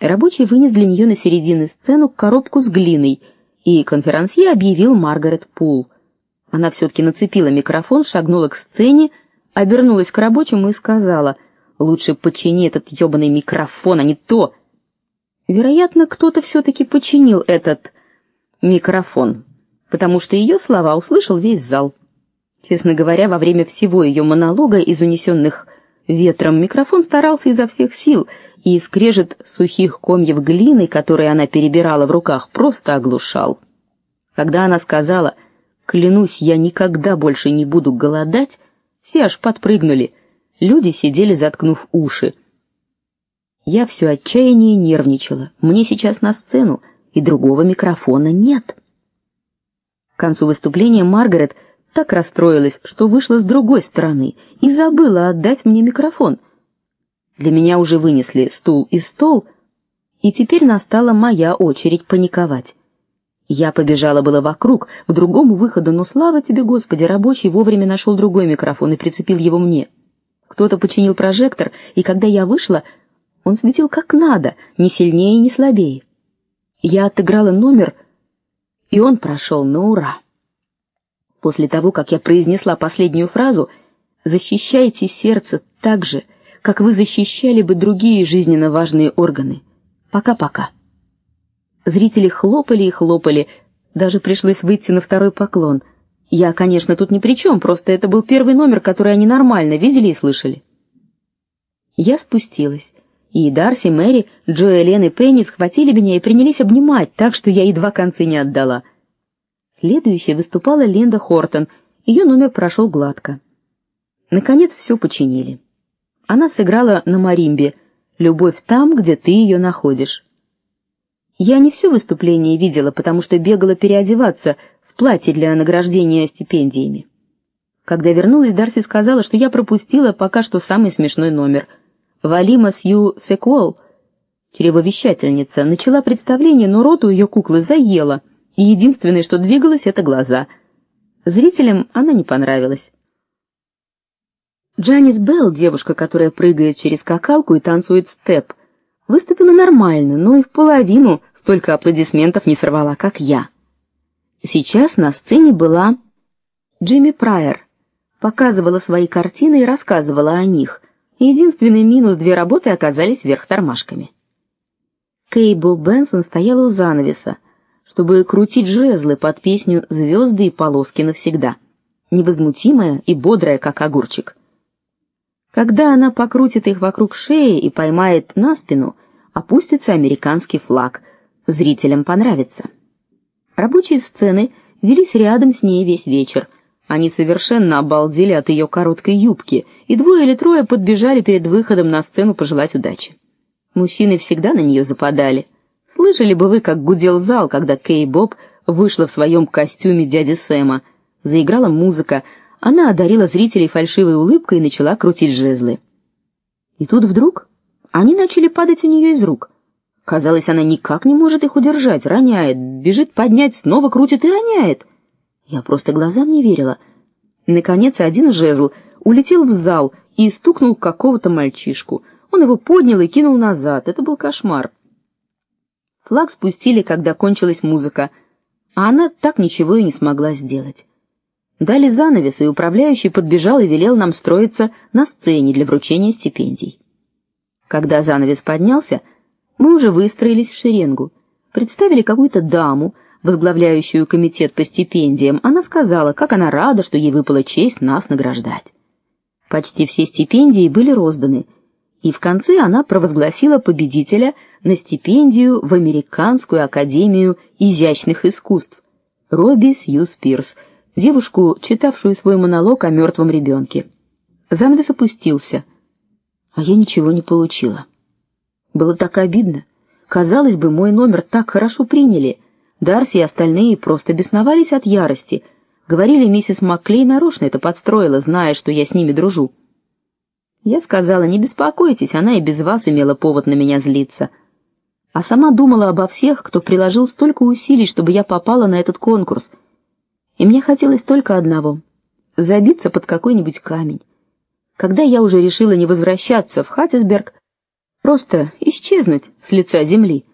Рабочий вынес для нее на середину сцену коробку с глиной, и конферансье объявил Маргарет Пул. Она все таки нацепила микрофон, шагнула к сцене, обернулась к рабочему и сказала: "Лучше почини этот ёбаный микрофон, а не то". Вероятно, кто-то все таки починил этот микрофон, потому что ее слова услышал весь зал. Честно говоря, во время всего ее монолога из унесенных ветром микрофон старался изо всех сил, и скрежет сухих комьев глины, которые она перебирала в руках, просто оглушал. Когда она сказала: "Клянусь, я никогда больше не буду голодать", все аж подпрыгнули. Люди сидели, заткнув уши. Я все отчаяние нервничала. Мне сейчас на сцену, и другого микрофона нет. К концу выступления Маргарет так расстроилась, что вышла с другой стороны и забыла отдать мне микрофон. Для меня уже вынесли стул и стол, и теперь настала моя очередь паниковать. Я побежала было вокруг, к другому выходу, но слава тебе, Господи, рабочий вовремя нашел другой микрофон и прицепил его мне. Кто-то починил прожектор, и когда я вышла, он светил как надо, не сильнее и не слабее. Я отыграла номер, и он прошел на ура. После того, как я произнесла последнюю фразу «Защищайте сердце так же, как вы защищали бы другие жизненно важные органы». Пока-пока. Зрители хлопали и хлопали, даже пришлось выйти на второй поклон. Я, конечно, тут ни при чем, просто это был первый номер, который они нормально видели и слышали. Я спустилась, и Дарси, Мэри, Джо, Элен и Пенни схватили меня и принялись обнимать, так что я едва концы не отдала. Следующей выступала Линда Хортон. Ее номер прошел гладко. Наконец все починили. Она сыграла на маримбе Любовь там, где ты ее находишь. Я не все выступление видела, потому что бегала переодеваться в платье для награждения стипендиями. Когда вернулась, Дарси сказала, что я пропустила пока что самый смешной номер. Валима Сью Секвол, чревовещательница, начала представление, но рот у ее куклы заело и единственное, что двигалось это глаза. Зрителям она не понравилась. Джанис Белл, девушка, которая прыгает через скакалку и танцует степ, выступила нормально, но и в половину столько аплодисментов не сорвала, как я. Сейчас на сцене была Джимми Прайер, показывала свои картины и рассказывала о них. Единственный минус две работы оказались вверх тормашками. Кейбо Бенсон стояла у занавеса, чтобы крутить жезлы под песню «Звезды и полоски навсегда», невозмутимая и бодрая, как огурчик. Когда она покрутит их вокруг шеи и поймает на спину, опустится американский флаг. Зрителям понравится. Рабочие сцены велись рядом с ней весь вечер. Они совершенно обалдели от ее короткой юбки, и двое или трое подбежали перед выходом на сцену пожелать удачи. Мужчины всегда на нее западали. Слышали бы вы, как гудел зал, когда Кей Боб вышла в своем костюме дяди Сэма. Заиграла музыка, она одарила зрителей фальшивой улыбкой и начала крутить жезлы. И тут вдруг они начали падать у нее из рук. Казалось, она никак не может их удержать, роняет, бежит поднять, снова крутит и роняет. Я просто глазам не верила. Наконец, один жезл улетел в зал и стукнул какого-то мальчишку. Он его поднял и кинул назад. Это был кошмар. Флаг спустили, когда кончилась музыка, а она так ничего и не смогла сделать. Дали занавес, и управляющий подбежал и велел нам строиться на сцене для вручения стипендий. Когда занавес поднялся, мы уже выстроились в шеренгу. Представили какую-то даму, возглавляющую комитет по стипендиям. Она сказала, как она рада, что ей выпала честь нас награждать. Почти все стипендии были розданы, и в конце она провозгласила победителя на стипендию в Американскую академию изящных искусств Робби Сью Спирс, девушку, читавшую свой монолог о мертвом ребенке. Занавес опустился, а я ничего не получила. Было так обидно. Казалось бы, мой номер так хорошо приняли. Дарси и остальные просто бесновались от ярости. Говорили, миссис Макклей нарочно это подстроила, зная, что я с ними дружу. Я сказала: "Не беспокойтесь, она и без вас имела повод на меня злиться". А сама думала обо всех, кто приложил столько усилий, чтобы я попала на этот конкурс. И мне хотелось только одного забиться под какой-нибудь камень. Когда я уже решила не возвращаться в Хаттисберг, просто исчезнуть с лица земли.